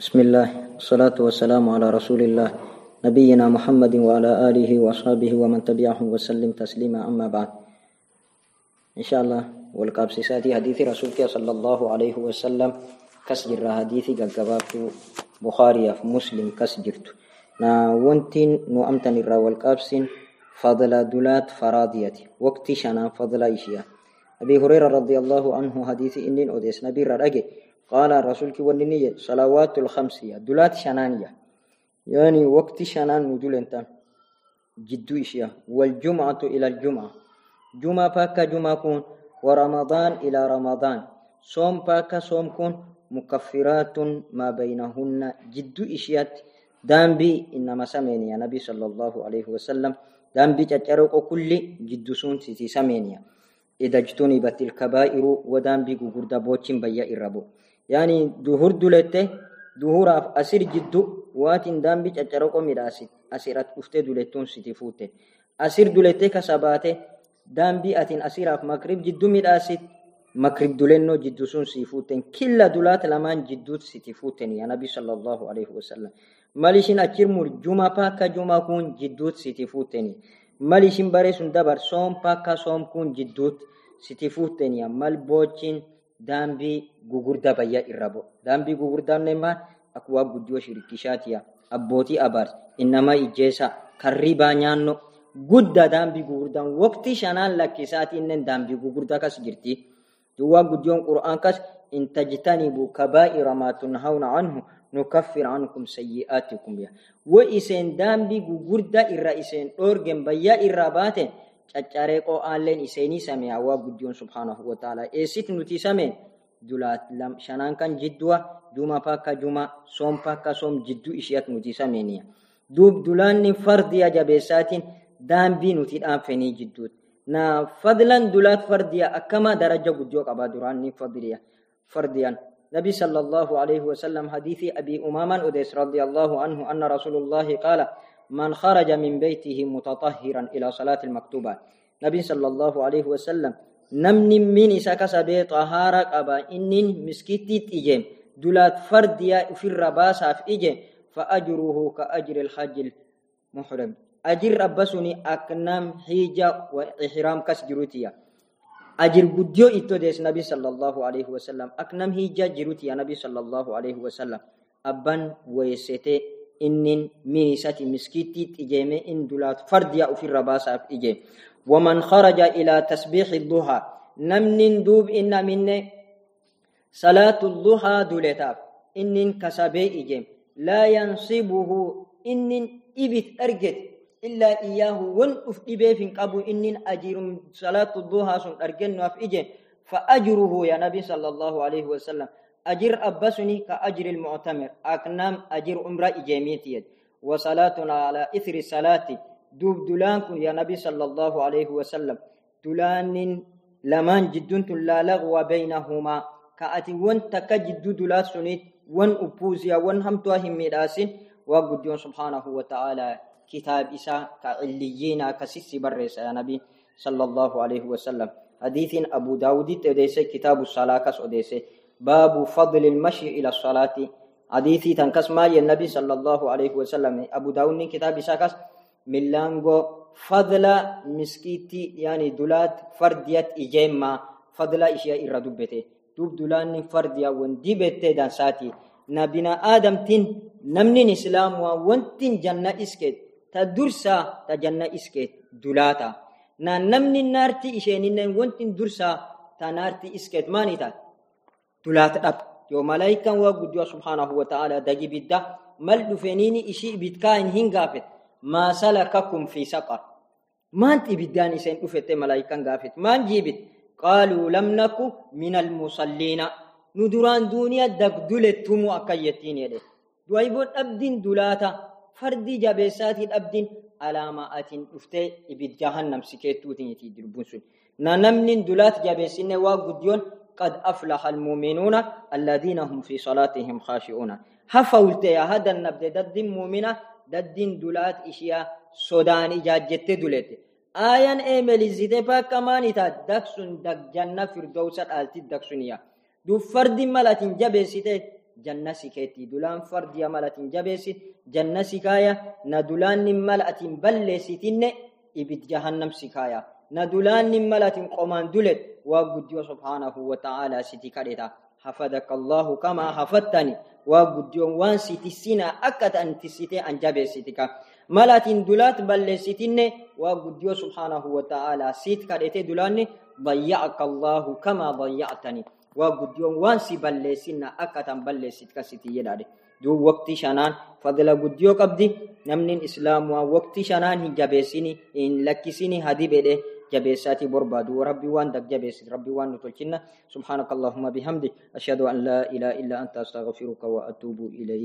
بسم الله والصلاة والسلام على رسول الله نبينا محمد وعلى آله وأصحابه ومن تبعهم وسلم تسليما أما بعد. إن شاء الله والقابسيساتي حديث رسولك صلى الله عليه وسلم. كسجر حديثي قبابت بخاري مسلم كسجرت نا وانتين نو أمتن الرا والقابسين فضل دولات فراديتي وقت شنا فضل إشياء. أبي هريرة رضي الله عنه حديث إنين أوديس نبي رأجي قال الرسول كي ونيني صلوات الخمسية دولات شنانية يعني وقت شنان ندول انت؟ جدو إشياء والجمعة إلى الجمعة. جمعة باكا جمعة كون. ورمضان إلى رمضان. صوم باكا صوم كون. مكفرات ما بينهن. جدو إشياء دامبي إنما سمين يا نبي صلى الله عليه وسلم. دامبي تجرق كل جدو سون سيتي سمين إذا اجتنبت الكبائر ودامبي غغردا بوچين بيا إربو. Yani duhur dulette duhuraaf asir jiddu waatin daambi caccaraqo midhaasit asirat dhuftee dulettuun siti fuute asir dulette kasabaate daambii atin asiraaf makrib jiddu midhaasit makrib dulennoo jiddu sun sii fuuten killa dulaat lamaan jidduut siti fuuten ya nabi sallallahu alaihi wasallam mal ishin achir mur juma paakka juma kun jidduut siti fuuteni mal ishin bare sun dabar soom paakka dambii gugurdaa bayyaa irra bo'u. Dambii gugurdaan neemaan akkuma guddoo shirikishaatiya abbootii abaar innamaa ijjeessa karribaa nyaanno guddaa dambii gugurdaan waqtii shanaan lakkisaatiin dambii gugurdaa kas jirti. Duwwaa guddoon qura'aan kas in tajtanibu kabaa'ira maa tunhawna anhu nukaffir ankum sayyi'aatikum ya. Wo iseen dambii gugurdaa irra iseen dhoorgen bayyaa irraa baateen caccareeqoo aanleen iseenii samee hawaa guddiyoon subhaanahu wa ta'ala eessit nuti sameen dulaat shanaan kan jiddua juma pakka juma soom pakka soom jidduu ishiat nuti sameeniya duub dulaanni fardiya jabeessaatiin daambii nuti dhaanfenii jidduut na fadlan dulaat fardiya akkama daraja guddiyoo qabaa duraanni fadliya fardiyan نبي صلى الله عليه وسلم حديث أبي أماما أديس رضي الله عنه أن رسول الله قال من خرج من بيته متطهرا إلى صلاة المكتوبة. نبي صلى الله عليه وسلم نمني من إساك سبي طهارة أبا إنين مسكتي إجيم دولات فرديا في الرباسة في إجيم فأجره كأجر الحج المحرم. أجر ربسني أكنام حيجة وإحرام كسجروتيا. أجر قديو إتوديس نبي صلى الله عليه وسلم أكنام حيجة جروتيا نبي صلى الله عليه وسلم. أبان ويسيتي إنن مينيساتي مسكيتي إجيمي إن دولات فرديا في الرباسة إجيم ومن خرج إلى تسبيح الضحى نمن دوب إن من صلاة الضحى دولتاب إن كسبي إجيم لا ينصبه إن إبت أرجت إلا إياه ون أف إبي في قبو إن أجير صلاة الضحى سن أرجن وف إجيم فأجره يا نبي صلى الله عليه وسلم أجر أبسني كأجر المعتمر. أكنام أجر عمرة إجاميتي وصلاتنا على إثر الصلاة دوب دولانكم يا نبي صلى الله عليه وسلم. دولان لمن جدنت لا لغو بينهما كأتي ون تكجد دولات سنيت ون أبوزيا ون همتوا هميداسين وقديون سبحانه وتعالى. كتاب إسا كعليين كسيسي برس يا نبي صلى الله عليه وسلم. حديث أبو داود تديسي. كتاب الصلاة كس أديسي. باب فضل المشي إلى الصلاة. حديثي تنكس ما النبي صلى الله عليه وسلم. أبو داود كتاب ساكس. ملانغو فضل مسكيتي يعني دولات فرديات إجيما. فضل إشياء إردوبته دوب دولان فرديا وندبته دانساتي نبينا آدم تين نمنين إسلام وانتين جنة إسكت تدرسا تجنة إسكت دولاتا. نا نمنين نارتي إشينين وانتين درسا تنارتي إسكت ماني تات tulaata dhab yoo malaayikaan waa guddiyo subhaanahu wa ta'ala dagi bidda mal dhufeniini ishii ibidkaa hin gaafet maa salakakum fi saqar maant ibiddaan iseen dhufette malaayikaan gaafet maan jiibit qaaluu lam naku min almusalliina nu duraan duuniya dagdulettumu akka yettiin jedhe du'ayboo dhabdin dulaata fardi jabeessaatii dhabdin alaama atin dhuftee ibid jahannam sikeettuutiniti dirbuun sun na namnin dulaat jabeessinne waa guddiyoon قد أفلح المؤمنون الذين هم في صلاتهم خاشعون. هفولت يا هذا النبد دد مؤمنة دد دولات إشياء سودان إجاجت دولت. آيان إيميل زيدة كمان إتا دكسون دك جنة فردوسة آلتي دكسونيا. دو فرد ملاتين جبسيته janna sikeetti dulaan fardiya malatin jabeessit janna sikaaya na dulaannin malatin balleessitinne ibid jahannam dulet waa guddiyo subhaanahu wa ta'aalaa siti kadheta hafadaka allahu kamaa hafattani waa guddiyoon waan si tissinaa akka ta'an tissitee an jabeessitika malatin dulaat balleessitinne waa guddiyo subhaanahu wa ta'aalaa sit kadhete dulaanni ضيعك الله كما ضيعتني وقديون وانسي بلسنا أكتن بلسيت كسيتي يدادي دو وقت شنان فضل قديو قبدي نمن إسلام ووقت شنان هجابسيني إن لكسيني هدي بده جبساتي بربادو ربي وان دك جبس ربي وان نتلكنا سبحانك اللهم بحمدك. أشهد أن لا إله إلا أنت أستغفرك وأتوب إليك.